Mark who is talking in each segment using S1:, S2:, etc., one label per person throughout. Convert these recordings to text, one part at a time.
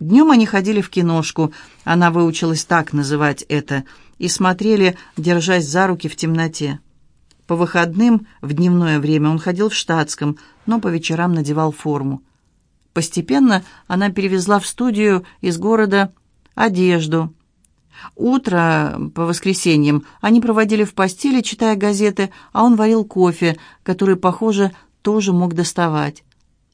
S1: Днем они ходили в киношку, она выучилась так называть это, и смотрели, держась за руки в темноте. По выходным, в дневное время, он ходил в штатском, но по вечерам надевал форму. Постепенно она перевезла в студию из города одежду. Утро по воскресеньям они проводили в постели, читая газеты, а он варил кофе, который, похоже, тоже мог доставать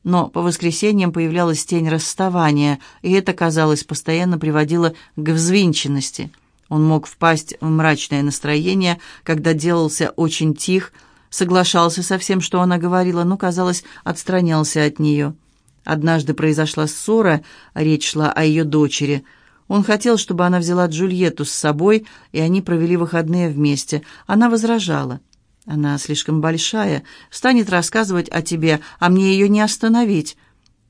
S1: но по воскресеньям появлялась тень расставания, и это, казалось, постоянно приводило к взвинченности. Он мог впасть в мрачное настроение, когда делался очень тих, соглашался со всем, что она говорила, но, казалось, отстранялся от нее. Однажды произошла ссора, речь шла о ее дочери. Он хотел, чтобы она взяла Джульетту с собой, и они провели выходные вместе. Она возражала. Она слишком большая, станет рассказывать о тебе, а мне ее не остановить.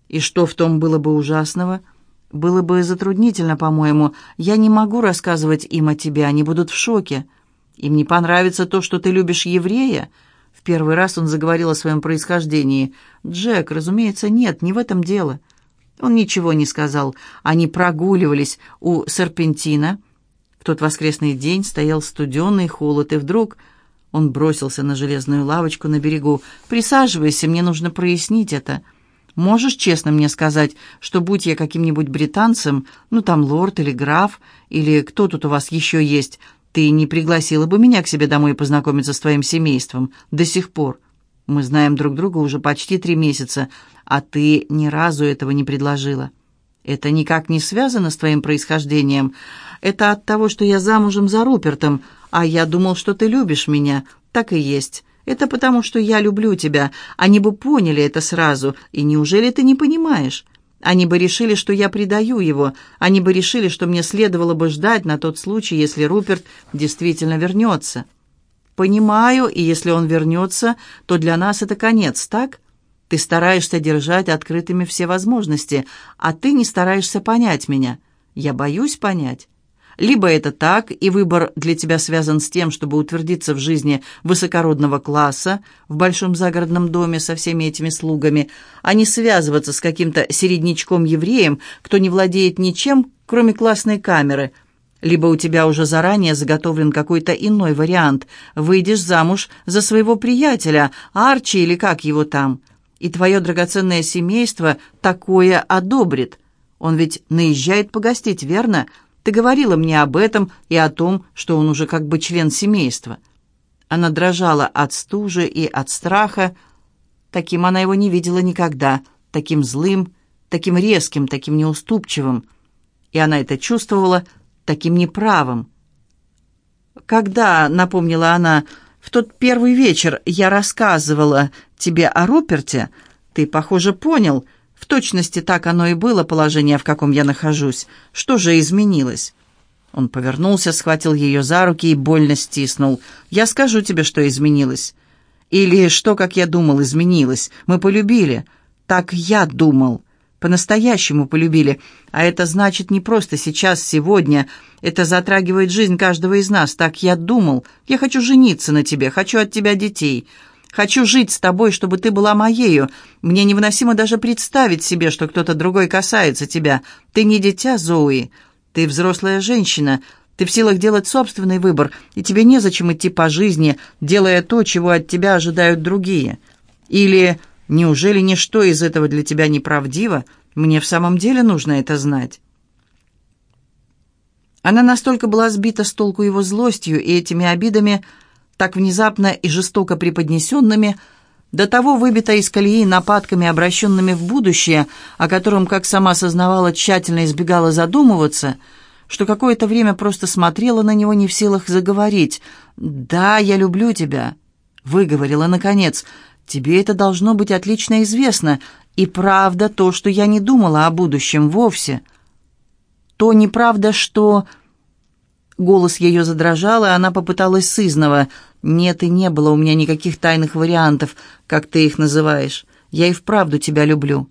S1: И что в том было бы ужасного? Было бы затруднительно, по-моему. Я не могу рассказывать им о тебе, они будут в шоке. Им не понравится то, что ты любишь еврея. В первый раз он заговорил о своем происхождении. Джек, разумеется, нет, не в этом дело. Он ничего не сказал. Они прогуливались у Серпентина. В тот воскресный день стоял студеный холод, и вдруг... Он бросился на железную лавочку на берегу. «Присаживайся, мне нужно прояснить это. Можешь честно мне сказать, что будь я каким-нибудь британцем, ну там лорд или граф, или кто тут у вас еще есть, ты не пригласила бы меня к себе домой познакомиться с твоим семейством до сих пор? Мы знаем друг друга уже почти три месяца, а ты ни разу этого не предложила». Это никак не связано с твоим происхождением. Это от того, что я замужем за Рупертом, а я думал, что ты любишь меня. Так и есть. Это потому, что я люблю тебя. Они бы поняли это сразу. И неужели ты не понимаешь? Они бы решили, что я предаю его. Они бы решили, что мне следовало бы ждать на тот случай, если Руперт действительно вернется. Понимаю, и если он вернется, то для нас это конец, так?» Ты стараешься держать открытыми все возможности, а ты не стараешься понять меня. Я боюсь понять. Либо это так, и выбор для тебя связан с тем, чтобы утвердиться в жизни высокородного класса в большом загородном доме со всеми этими слугами, а не связываться с каким-то середнячком-евреем, кто не владеет ничем, кроме классной камеры. Либо у тебя уже заранее заготовлен какой-то иной вариант. Выйдешь замуж за своего приятеля, Арчи или как его там – и твое драгоценное семейство такое одобрит. Он ведь наезжает погостить, верно? Ты говорила мне об этом и о том, что он уже как бы член семейства». Она дрожала от стужи и от страха. Таким она его не видела никогда, таким злым, таким резким, таким неуступчивым. И она это чувствовала таким неправым. Когда, напомнила она, в тот первый вечер я рассказывала тебе о Руперте, ты, похоже, понял. В точности так оно и было, положение, в каком я нахожусь. Что же изменилось?» Он повернулся, схватил ее за руки и больно стиснул. «Я скажу тебе, что изменилось. Или что, как я думал, изменилось. Мы полюбили. Так я думал. По-настоящему полюбили. А это значит не просто сейчас, сегодня. Это затрагивает жизнь каждого из нас. Так я думал. Я хочу жениться на тебе, хочу от тебя детей. Хочу жить с тобой, чтобы ты была моею. Мне невыносимо даже представить себе, что кто-то другой касается тебя. Ты не дитя, Зои. Ты взрослая женщина. Ты в силах делать собственный выбор, и тебе незачем идти по жизни, делая то, чего от тебя ожидают другие. Или неужели ничто из этого для тебя неправдиво? Мне в самом деле нужно это знать». Она настолько была сбита с толку его злостью и этими обидами, так внезапно и жестоко преподнесенными, до того выбита из колеи нападками, обращенными в будущее, о котором, как сама сознавала, тщательно избегала задумываться, что какое-то время просто смотрела на него не в силах заговорить. «Да, я люблю тебя», — выговорила наконец. «Тебе это должно быть отлично известно, и правда то, что я не думала о будущем вовсе» то неправда, что...» Голос ее задрожал, и она попыталась сызнова. «Нет и не было у меня никаких тайных вариантов, как ты их называешь. Я и вправду тебя люблю.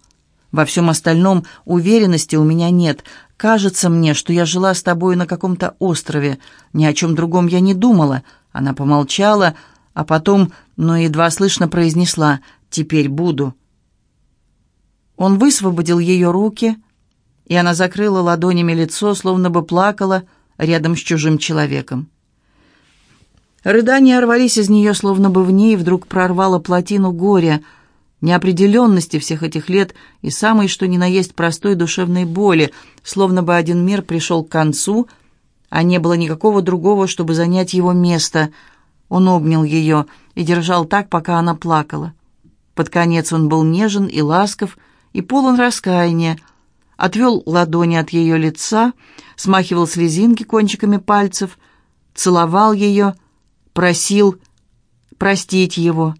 S1: Во всем остальном уверенности у меня нет. Кажется мне, что я жила с тобой на каком-то острове. Ни о чем другом я не думала». Она помолчала, а потом, но едва слышно произнесла «Теперь буду». Он высвободил ее руки, и она закрыла ладонями лицо, словно бы плакала рядом с чужим человеком. Рыдания рвались из нее, словно бы в ней вдруг прорвало плотину горя, неопределенности всех этих лет и самой, что ни на есть, простой душевной боли, словно бы один мир пришел к концу, а не было никакого другого, чтобы занять его место. Он обнял ее и держал так, пока она плакала. Под конец он был нежен и ласков, и полон раскаяния, отвел ладони от ее лица, смахивал слезинки кончиками пальцев, целовал ее, просил простить его.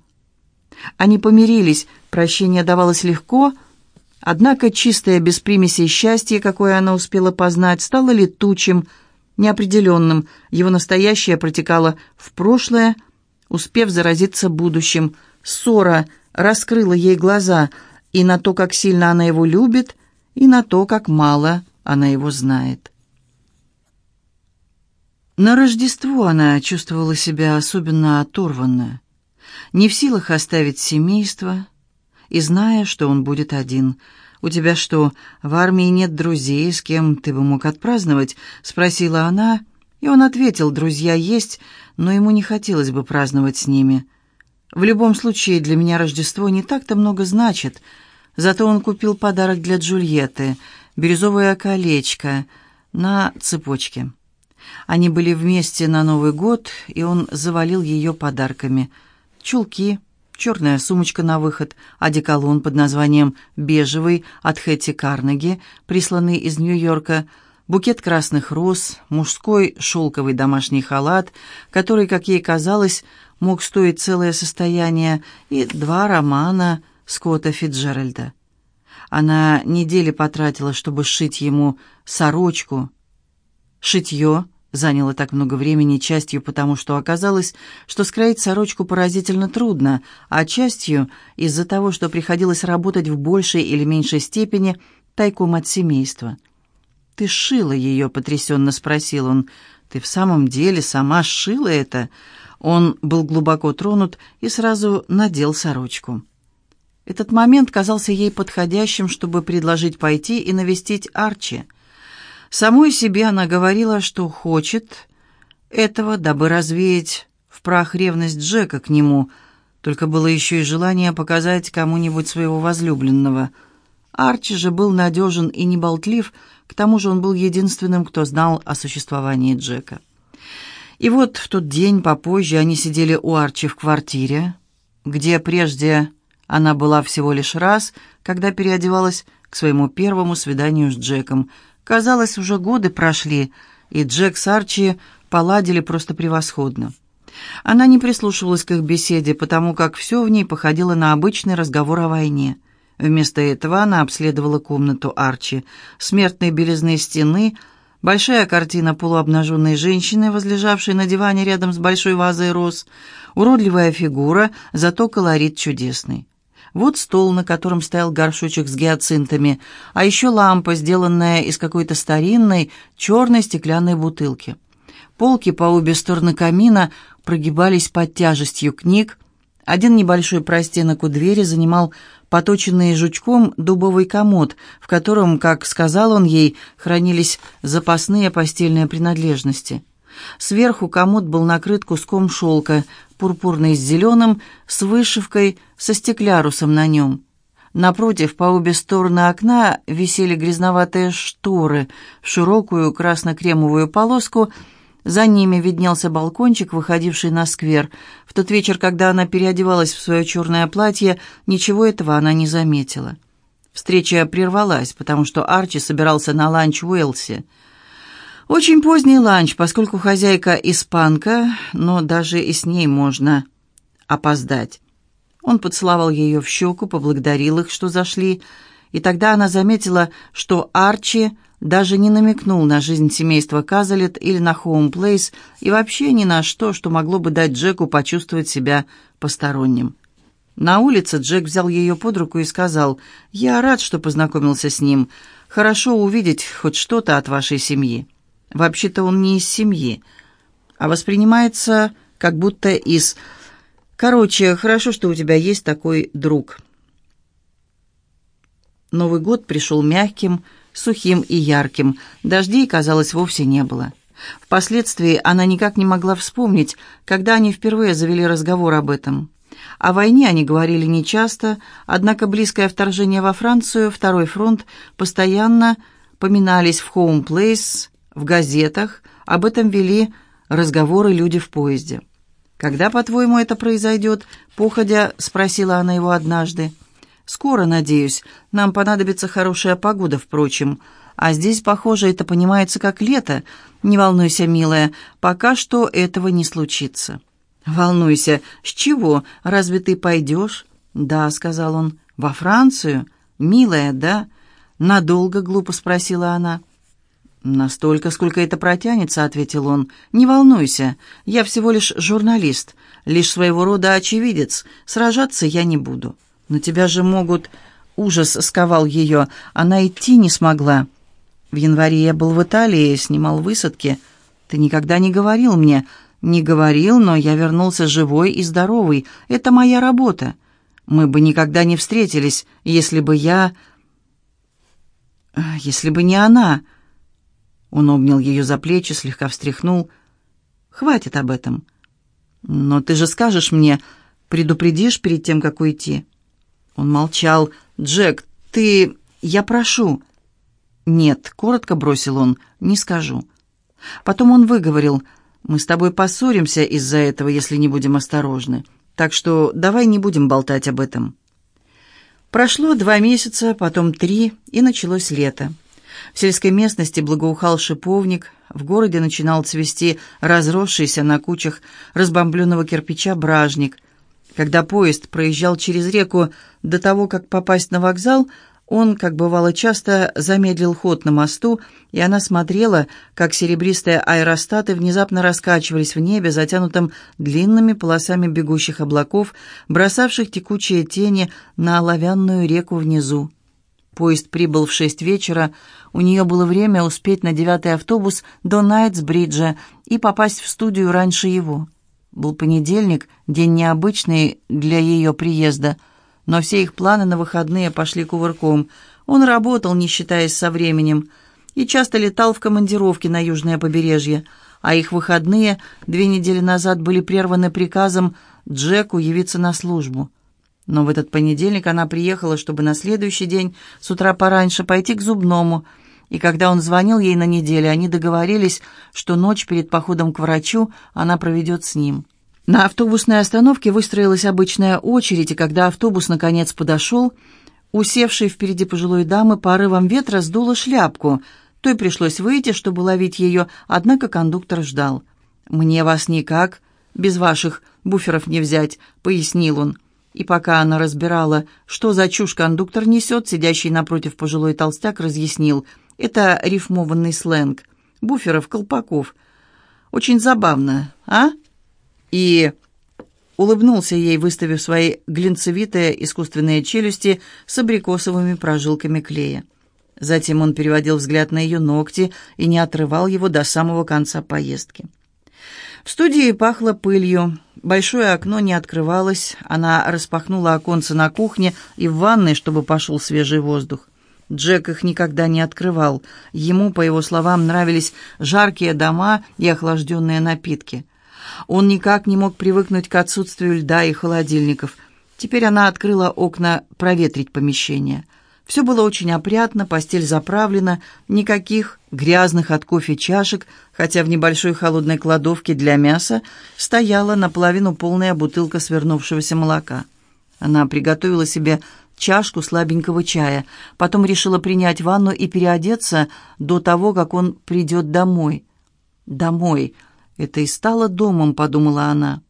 S1: Они помирились, прощение давалось легко, однако чистое без примесей счастье, какое она успела познать, стало летучим, неопределенным, его настоящее протекало в прошлое, успев заразиться будущим. Ссора раскрыла ей глаза и на то, как сильно она его любит, и на то, как мало она его знает. На Рождество она чувствовала себя особенно оторванно, не в силах оставить семейство и зная, что он будет один. «У тебя что, в армии нет друзей, с кем ты бы мог отпраздновать?» — спросила она, и он ответил, «Друзья есть, но ему не хотелось бы праздновать с ними. В любом случае, для меня Рождество не так-то много значит». Зато он купил подарок для Джульетты — бирюзовое колечко на цепочке. Они были вместе на Новый год, и он завалил ее подарками. Чулки, черная сумочка на выход, одеколон под названием «Бежевый» от Хэтти Карнеги, присланный из Нью-Йорка, букет красных роз, мужской шелковый домашний халат, который, как ей казалось, мог стоить целое состояние, и два романа — Скотта Фитджеральда. Она недели потратила, чтобы сшить ему сорочку. Шитье заняло так много времени, частью потому, что оказалось, что скроить сорочку поразительно трудно, а частью из-за того, что приходилось работать в большей или меньшей степени тайком от семейства. «Ты сшила ее?» — потрясенно спросил он. «Ты в самом деле сама сшила это?» Он был глубоко тронут и сразу надел сорочку. Этот момент казался ей подходящим, чтобы предложить пойти и навестить Арчи. Самой себе она говорила, что хочет этого, дабы развеять в прах ревность Джека к нему, только было еще и желание показать кому-нибудь своего возлюбленного. Арчи же был надежен и неболтлив, к тому же он был единственным, кто знал о существовании Джека. И вот в тот день попозже они сидели у Арчи в квартире, где прежде она была всего лишь раз, когда переодевалась к своему первому свиданию с Джеком. Казалось, уже годы прошли, и Джек с Арчи поладили просто превосходно. Она не прислушивалась к их беседе, потому как все в ней походило на обычный разговор о войне. Вместо этого она обследовала комнату Арчи. Смертные белизны стены, большая картина полуобнаженной женщины, возлежавшей на диване рядом с большой вазой роз, уродливая фигура, зато колорит чудесный. Вот стол, на котором стоял горшочек с гиацинтами, а еще лампа, сделанная из какой-то старинной черной стеклянной бутылки. Полки по обе стороны камина прогибались под тяжестью книг. Один небольшой простенок у двери занимал поточенный жучком дубовый комод, в котором, как сказал он ей, хранились запасные постельные принадлежности. Сверху комод был накрыт куском шелка, пурпурный с зеленым, с вышивкой, со стеклярусом на нем. Напротив, по обе стороны окна висели грязноватые шторы в широкую красно-кремовую полоску. За ними виднелся балкончик, выходивший на сквер. В тот вечер, когда она переодевалась в свое черное платье, ничего этого она не заметила. Встреча прервалась, потому что Арчи собирался на ланч в. Очень поздний ланч, поскольку хозяйка испанка, но даже и с ней можно опоздать. Он поцеловал ее в щеку, поблагодарил их, что зашли, и тогда она заметила, что Арчи даже не намекнул на жизнь семейства Казалет или на Хоум Плейс и вообще ни на что, что могло бы дать Джеку почувствовать себя посторонним. На улице Джек взял ее под руку и сказал, «Я рад, что познакомился с ним. Хорошо увидеть хоть что-то от вашей семьи». Вообще-то он не из семьи, а воспринимается как будто из... Короче, хорошо, что у тебя есть такой друг. Новый год пришел мягким, сухим и ярким. Дождей, казалось, вовсе не было. Впоследствии она никак не могла вспомнить, когда они впервые завели разговор об этом. О войне они говорили нечасто, однако близкое вторжение во Францию, Второй фронт, постоянно поминались в Home Place, в газетах, об этом вели разговоры люди в поезде. «Когда, по-твоему, это произойдет?» — походя спросила она его однажды. «Скоро, надеюсь. Нам понадобится хорошая погода, впрочем. А здесь, похоже, это понимается как лето. Не волнуйся, милая, пока что этого не случится». «Волнуйся. С чего? Разве ты пойдешь?» «Да», — сказал он. «Во Францию? Милая, да?» «Надолго?» — глупо спросила она. «Настолько, сколько это протянется», — ответил он. «Не волнуйся, я всего лишь журналист, лишь своего рода очевидец. Сражаться я не буду. Но тебя же могут...» Ужас сковал ее. Она идти не смогла. В январе я был в Италии, снимал высадки. Ты никогда не говорил мне. Не говорил, но я вернулся живой и здоровый. Это моя работа. Мы бы никогда не встретились, если бы я... Если бы не она... Он обнял ее за плечи, слегка встряхнул. «Хватит об этом. Но ты же скажешь мне, предупредишь перед тем, как уйти?» Он молчал. «Джек, ты... Я прошу». «Нет», — коротко бросил он, — «не скажу». Потом он выговорил, «Мы с тобой поссоримся из-за этого, если не будем осторожны. Так что давай не будем болтать об этом». Прошло два месяца, потом три, и началось лето. В сельской местности благоухал шиповник, в городе начинал цвести разросшийся на кучах разбомбленного кирпича бражник. Когда поезд проезжал через реку до того, как попасть на вокзал, он, как бывало часто, замедлил ход на мосту, и она смотрела, как серебристые аэростаты внезапно раскачивались в небе, затянутом длинными полосами бегущих облаков, бросавших текучие тени на оловянную реку внизу. Поезд прибыл в шесть вечера, у нее было время успеть на девятый автобус до Найтсбриджа и попасть в студию раньше его. Был понедельник, день необычный для ее приезда, но все их планы на выходные пошли кувырком. Он работал, не считаясь со временем, и часто летал в командировки на южное побережье, а их выходные две недели назад были прерваны приказом Джеку явиться на службу. Но в этот понедельник она приехала, чтобы на следующий день с утра пораньше пойти к зубному. И когда он звонил ей на неделе, они договорились, что ночь перед походом к врачу она проведет с ним. На автобусной остановке выстроилась обычная очередь, и когда автобус наконец подошел, усевшей впереди пожилой дамы порывом ветра сдуло шляпку. Той пришлось выйти, чтобы ловить ее, однако кондуктор ждал. «Мне вас никак, без ваших буферов не взять», — пояснил он. И пока она разбирала, что за чушь кондуктор несет, сидящий напротив пожилой толстяк разъяснил. Это рифмованный сленг. Буферов, колпаков. Очень забавно, а? И улыбнулся ей, выставив свои глинцевитые искусственные челюсти с абрикосовыми прожилками клея. Затем он переводил взгляд на ее ногти и не отрывал его до самого конца поездки. В студии пахло пылью. Большое окно не открывалось. Она распахнула оконце на кухне и в ванной, чтобы пошел свежий воздух. Джек их никогда не открывал. Ему, по его словам, нравились жаркие дома и охлажденные напитки. Он никак не мог привыкнуть к отсутствию льда и холодильников. Теперь она открыла окна проветрить помещение. Все было очень опрятно, постель заправлена, никаких грязных от кофе чашек, хотя в небольшой холодной кладовке для мяса стояла наполовину полная бутылка свернувшегося молока. Она приготовила себе чашку слабенького чая, потом решила принять ванну и переодеться до того, как он придет домой. «Домой. Это и стало домом», — подумала она.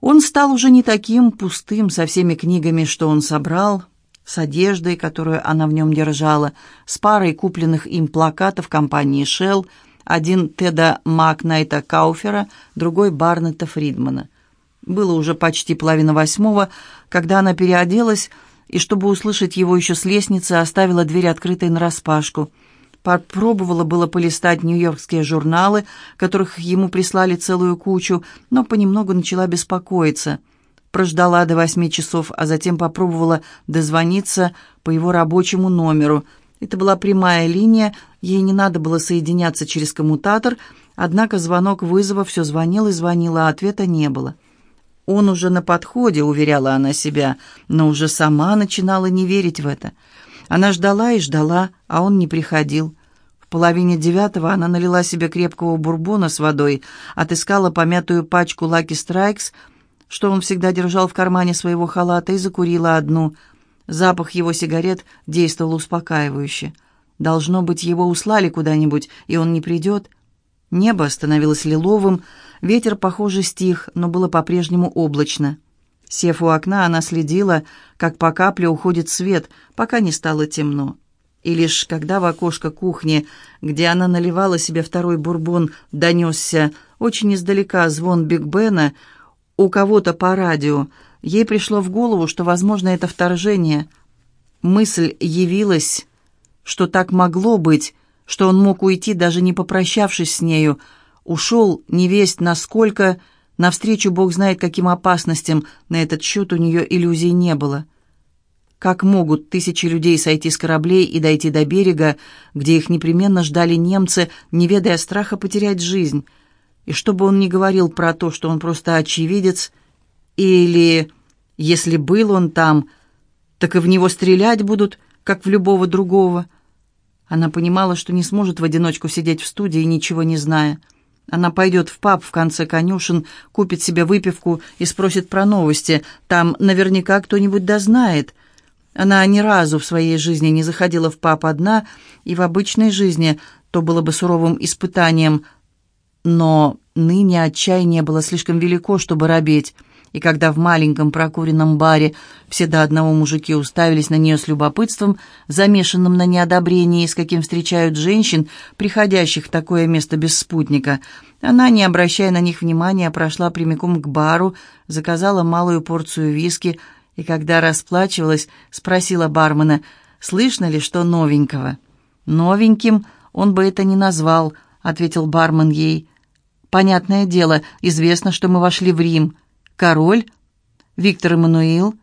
S1: Он стал уже не таким пустым со всеми книгами, что он собрал, с одеждой, которую она в нем держала, с парой купленных им плакатов компании «Шелл», один Теда Макнайта Кауфера, другой Барнета Фридмана. Было уже почти половина восьмого, когда она переоделась, и, чтобы услышать его еще с лестницы, оставила дверь открытой нараспашку. Попробовала было полистать нью-йоркские журналы, которых ему прислали целую кучу, но понемногу начала беспокоиться – прождала до восьми часов, а затем попробовала дозвониться по его рабочему номеру. Это была прямая линия, ей не надо было соединяться через коммутатор, однако звонок вызова все звонил и звонил, а ответа не было. «Он уже на подходе», — уверяла она себя, но уже сама начинала не верить в это. Она ждала и ждала, а он не приходил. В половине девятого она налила себе крепкого бурбона с водой, отыскала помятую пачку «Лаки Страйкс», что он всегда держал в кармане своего халата, и закурила одну — Запах его сигарет действовал успокаивающе. Должно быть, его услали куда-нибудь, и он не придет. Небо становилось лиловым, ветер, похоже, стих, но было по-прежнему облачно. Сев у окна, она следила, как по капле уходит свет, пока не стало темно. И лишь когда в окошко кухни, где она наливала себе второй бурбон, донесся очень издалека звон Биг Бена у кого-то по радио, Ей пришло в голову, что, возможно, это вторжение. Мысль явилась, что так могло быть, что он мог уйти, даже не попрощавшись с нею. Ушел невесть насколько, навстречу Бог знает каким опасностям, на этот счет у нее иллюзий не было. Как могут тысячи людей сойти с кораблей и дойти до берега, где их непременно ждали немцы, не ведая страха потерять жизнь? И чтобы он не говорил про то, что он просто очевидец – или, если был он там, так и в него стрелять будут, как в любого другого. Она понимала, что не сможет в одиночку сидеть в студии, ничего не зная. Она пойдет в паб в конце конюшен, купит себе выпивку и спросит про новости. Там наверняка кто-нибудь дознает. Она ни разу в своей жизни не заходила в паб одна, и в обычной жизни то было бы суровым испытанием. Но ныне отчаяние было слишком велико, чтобы робеть и когда в маленьком прокуренном баре все до одного мужики уставились на нее с любопытством, замешанным на неодобрении, с каким встречают женщин, приходящих в такое место без спутника, она, не обращая на них внимания, прошла прямиком к бару, заказала малую порцию виски и, когда расплачивалась, спросила бармена, слышно ли что новенького. «Новеньким он бы это не назвал», — ответил бармен ей. «Понятное дело, известно, что мы вошли в Рим». Король, Виктор Эммануил,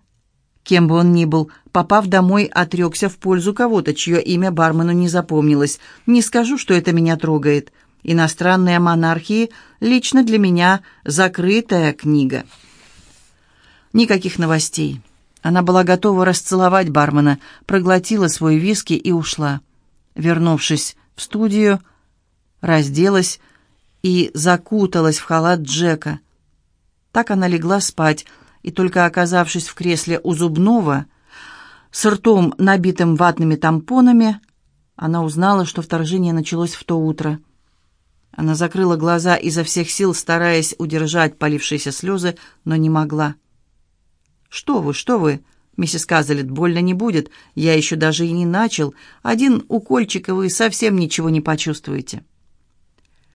S1: кем бы он ни был, попав домой, отрекся в пользу кого-то, чье имя бармену не запомнилось. Не скажу, что это меня трогает. Иностранные монархии лично для меня закрытая книга. Никаких новостей. Она была готова расцеловать бармена, проглотила свой виски и ушла. Вернувшись в студию, разделась и закуталась в халат Джека – так она легла спать, и только оказавшись в кресле у зубного, с ртом, набитым ватными тампонами, она узнала, что вторжение началось в то утро. Она закрыла глаза изо всех сил, стараясь удержать полившиеся слезы, но не могла. «Что вы, что вы?» «Миссис Казалет, больно не будет. Я еще даже и не начал. Один укольчик, и вы совсем ничего не почувствуете».